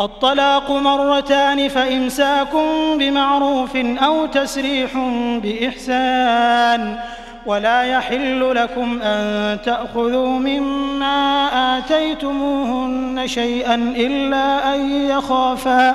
الطلاق مرتان فإمساك بمعروف أو تسريح بإحسان ولا يحل لكم أن تأخذوا مما آتيتموهن شيئا إلا أن يخافا